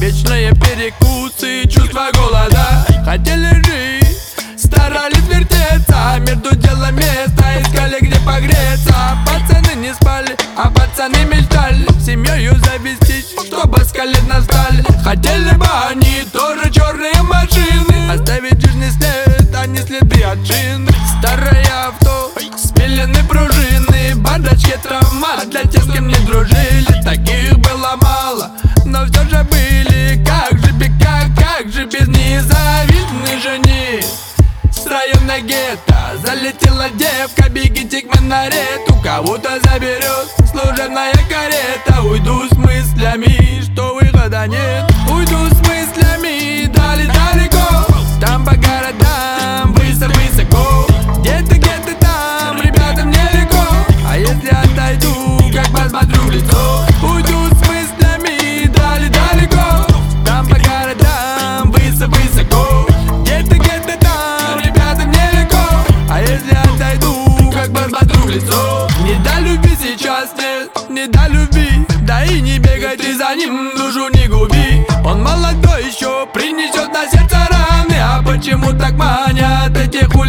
Вечные перекусы, чувство голода. Хотели жить, старались вертеться. Между делом место искали, где погреться. Пацаны не спали, а пацаны мечтали. Семьёю завестись, чтобы с колен настали. Хотели бы они то района гетто. Залетела девка, бегите к минарету. Кого-то заберет служебная карета. Уйду с мыслями, что выхода нет. Уйду с мыслями, дали далеко Там по городам, высо-высоко Где-то, где-то там, ребятам нелегко А если отойду, как посмотрю в лицо? Уйду с мыслями, дали далеко Там по городам, высо-высоко Где-то, в лицо. Не до любви сейчас нет, не до любви. Да и не бегай ты за ним, душу не губи. Он молодой еще, принесет на сердце раны. А почему так манят эти хулиганы?